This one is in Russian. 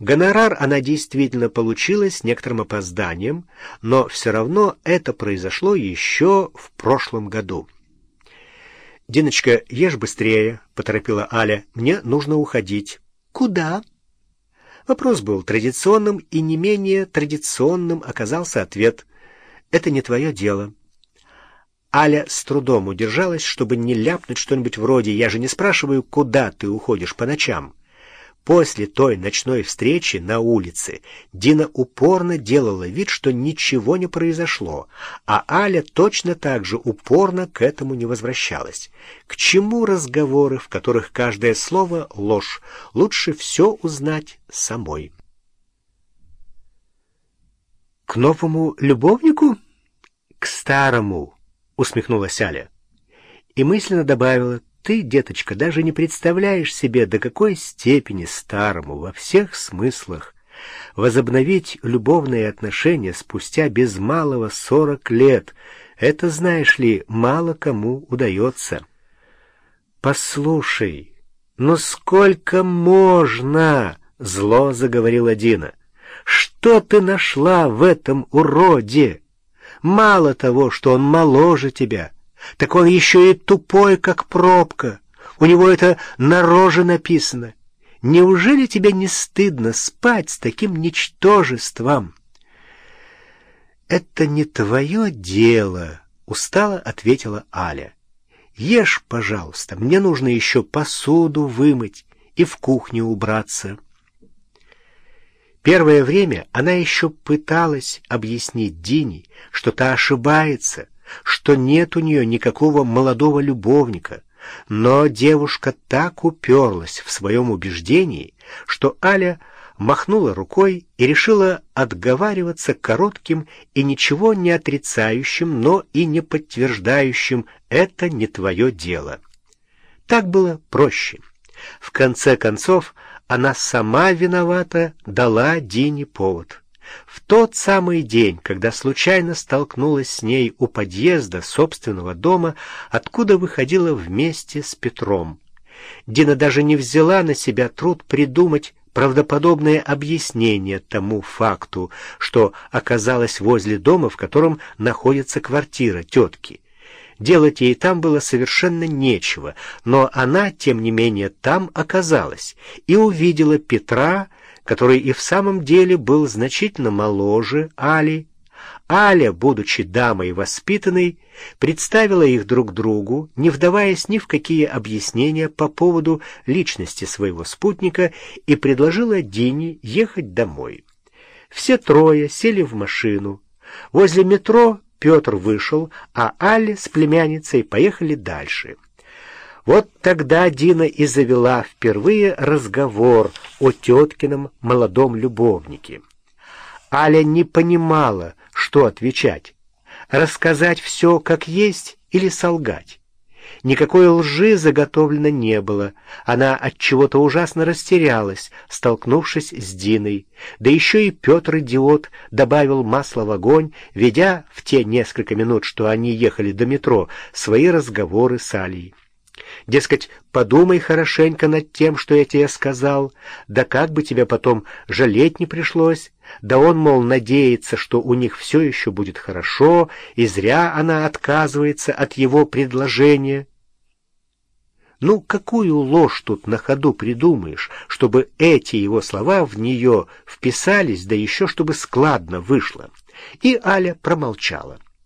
Гонорар она действительно получила с некоторым опозданием, но все равно это произошло еще в прошлом году. «Диночка, ешь быстрее», — поторопила Аля. «Мне нужно уходить». «Куда?» Вопрос был традиционным, и не менее традиционным оказался ответ. «Это не твое дело». Аля с трудом удержалась, чтобы не ляпнуть что-нибудь вроде «Я же не спрашиваю, куда ты уходишь по ночам». После той ночной встречи на улице Дина упорно делала вид, что ничего не произошло, а Аля точно так же упорно к этому не возвращалась. К чему разговоры, в которых каждое слово — ложь? Лучше все узнать самой. «К новому любовнику?» «К старому», — усмехнулась Аля. И мысленно добавила — ты, деточка, даже не представляешь себе, до какой степени старому во всех смыслах возобновить любовные отношения спустя без малого сорок лет. Это, знаешь ли, мало кому удается. «Послушай, ну сколько можно?» — зло заговорила Дина. «Что ты нашла в этом уроде? Мало того, что он моложе тебя, так он еще и тупой, как пробка. У него это на роже написано. Неужели тебе не стыдно спать с таким ничтожеством? Это не твое дело, устало ответила Аля. Ешь, пожалуйста, мне нужно еще посуду вымыть и в кухне убраться. Первое время она еще пыталась объяснить Дине, что та ошибается, что нет у нее никакого молодого любовника, но девушка так уперлась в своем убеждении, что Аля махнула рукой и решила отговариваться коротким и ничего не отрицающим, но и не подтверждающим «это не твое дело». Так было проще. В конце концов, она сама виновата дала Дине повод. В тот самый день, когда случайно столкнулась с ней у подъезда собственного дома, откуда выходила вместе с Петром. Дина даже не взяла на себя труд придумать правдоподобное объяснение тому факту, что оказалась возле дома, в котором находится квартира тетки. Делать ей там было совершенно нечего, но она, тем не менее, там оказалась и увидела Петра, который и в самом деле был значительно моложе Али. Аля, будучи дамой воспитанной, представила их друг другу, не вдаваясь ни в какие объяснения по поводу личности своего спутника, и предложила Дине ехать домой. Все трое сели в машину. Возле метро Петр вышел, а Аля с племянницей поехали дальше. Вот тогда Дина и завела впервые разговор о теткином молодом любовнике. Аля не понимала, что отвечать. Рассказать все как есть или солгать. Никакой лжи заготовлено не было. Она от чего-то ужасно растерялась, столкнувшись с Диной. Да еще и Петр идиот добавил масло в огонь, ведя в те несколько минут, что они ехали до метро, свои разговоры с Алей. Дескать, подумай хорошенько над тем, что я тебе сказал, да как бы тебе потом жалеть не пришлось. Да он, мол, надеется, что у них все еще будет хорошо, и зря она отказывается от его предложения. Ну, какую ложь тут на ходу придумаешь, чтобы эти его слова в нее вписались, да еще чтобы складно вышло? И Аля промолчала.